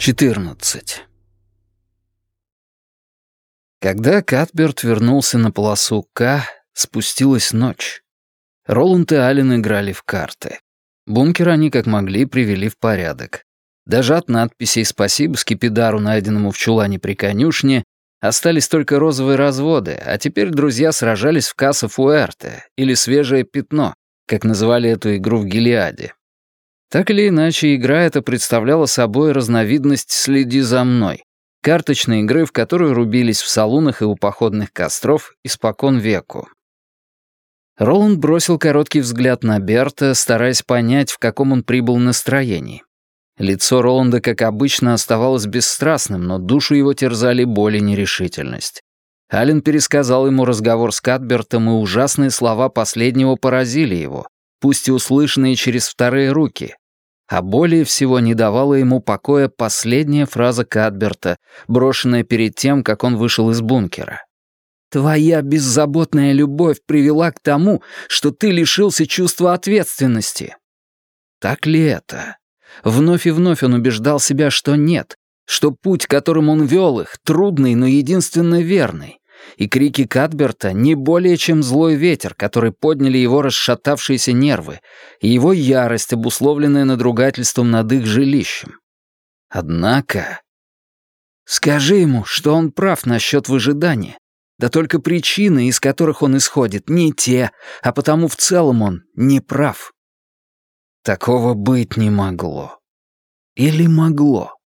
14. Когда Катберт вернулся на полосу К, спустилась ночь. Роланд и Аллен играли в карты. Бункер они как могли привели в порядок. Даже от надписей «Спасибо Скипидару, найденному в чулане при конюшне», остались только розовые разводы, а теперь друзья сражались в Касса Фуэрте, или «Свежее пятно», как называли эту игру в Гелиаде. Так или иначе, игра эта представляла собой разновидность «Следи за мной», карточной игры, в которую рубились в салунах и у походных костров испокон веку. Роланд бросил короткий взгляд на Берта, стараясь понять, в каком он прибыл настроении. Лицо Роланда, как обычно, оставалось бесстрастным, но душу его терзали боль и нерешительность. Ален пересказал ему разговор с Катбертом, и ужасные слова последнего поразили его, пусть и услышанные через вторые руки, а более всего не давала ему покоя последняя фраза Кадберта, брошенная перед тем, как он вышел из бункера. «Твоя беззаботная любовь привела к тому, что ты лишился чувства ответственности». Так ли это? Вновь и вновь он убеждал себя, что нет, что путь, которым он вел их, трудный, но единственно верный и крики Кадберта не более чем злой ветер, который подняли его расшатавшиеся нервы, и его ярость, обусловленная надругательством над их жилищем. Однако... Скажи ему, что он прав насчет выжидания. Да только причины, из которых он исходит, не те, а потому в целом он не прав. Такого быть не могло. Или могло?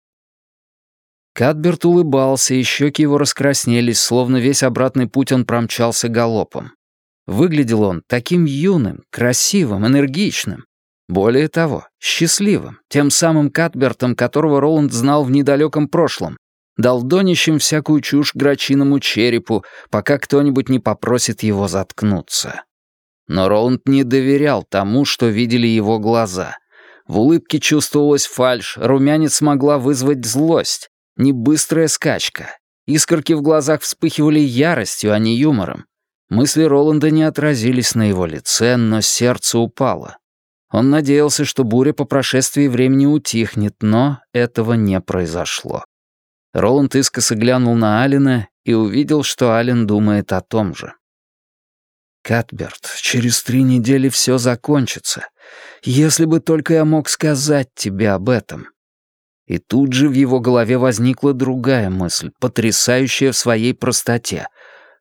Кадберт улыбался, и щеки его раскраснелись, словно весь обратный путь он промчался галопом. Выглядел он таким юным, красивым, энергичным. Более того, счастливым, тем самым Кадбертом, которого Роланд знал в недалеком прошлом, долдонящим всякую чушь грачиному черепу, пока кто-нибудь не попросит его заткнуться. Но Роланд не доверял тому, что видели его глаза. В улыбке чувствовалась фальшь, румянец могла вызвать злость не быстрая скачка. Искорки в глазах вспыхивали яростью, а не юмором. Мысли Роланда не отразились на его лице, но сердце упало. Он надеялся, что буря по прошествии времени утихнет, но этого не произошло. Роланд искоса глянул на Алина и увидел, что Ален думает о том же. «Катберт, через три недели все закончится. Если бы только я мог сказать тебе об этом. И тут же в его голове возникла другая мысль, потрясающая в своей простоте.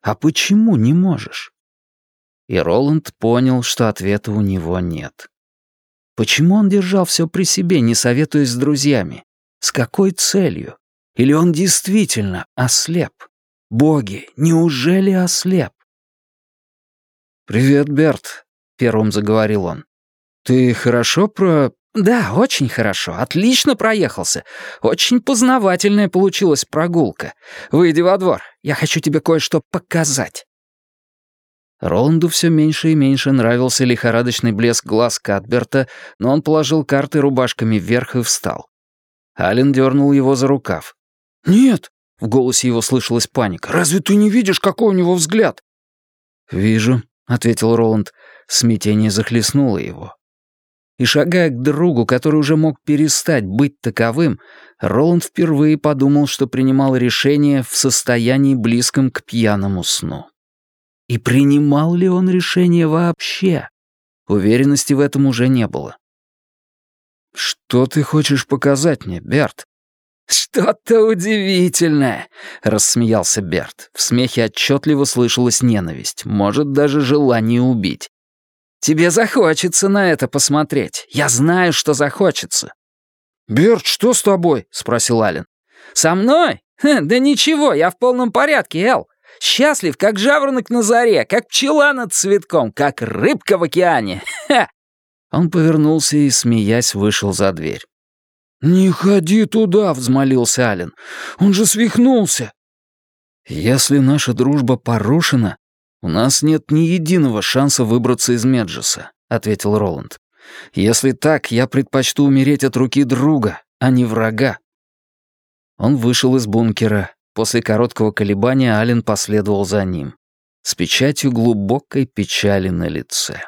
«А почему не можешь?» И Роланд понял, что ответа у него нет. Почему он держал все при себе, не советуясь с друзьями? С какой целью? Или он действительно ослеп? Боги, неужели ослеп? «Привет, Берт», — первым заговорил он. «Ты хорошо про... «Да, очень хорошо. Отлично проехался. Очень познавательная получилась прогулка. Выйди во двор. Я хочу тебе кое-что показать». Роланду все меньше и меньше нравился лихорадочный блеск глаз Катберта, но он положил карты рубашками вверх и встал. Ален дернул его за рукав. «Нет!» — в голосе его слышалась паника. «Разве ты не видишь, какой у него взгляд?» «Вижу», — ответил Роланд. Смятение захлестнуло его. И шагая к другу, который уже мог перестать быть таковым, Роланд впервые подумал, что принимал решение в состоянии близком к пьяному сну. И принимал ли он решение вообще? Уверенности в этом уже не было. «Что ты хочешь показать мне, Берт?» «Что-то удивительное», — рассмеялся Берт. В смехе отчетливо слышалась ненависть, может, даже желание убить. Тебе захочется на это посмотреть. Я знаю, что захочется». «Берт, что с тобой?» — спросил Ален. «Со мной? Ха, да ничего, я в полном порядке, Эл. Счастлив, как жаворонок на заре, как пчела над цветком, как рыбка в океане. Ха!» Он повернулся и, смеясь, вышел за дверь. «Не ходи туда», — взмолился Ален. «Он же свихнулся». «Если наша дружба порушена, «У нас нет ни единого шанса выбраться из Меджеса», — ответил Роланд. «Если так, я предпочту умереть от руки друга, а не врага». Он вышел из бункера. После короткого колебания Ален последовал за ним. С печатью глубокой печали на лице.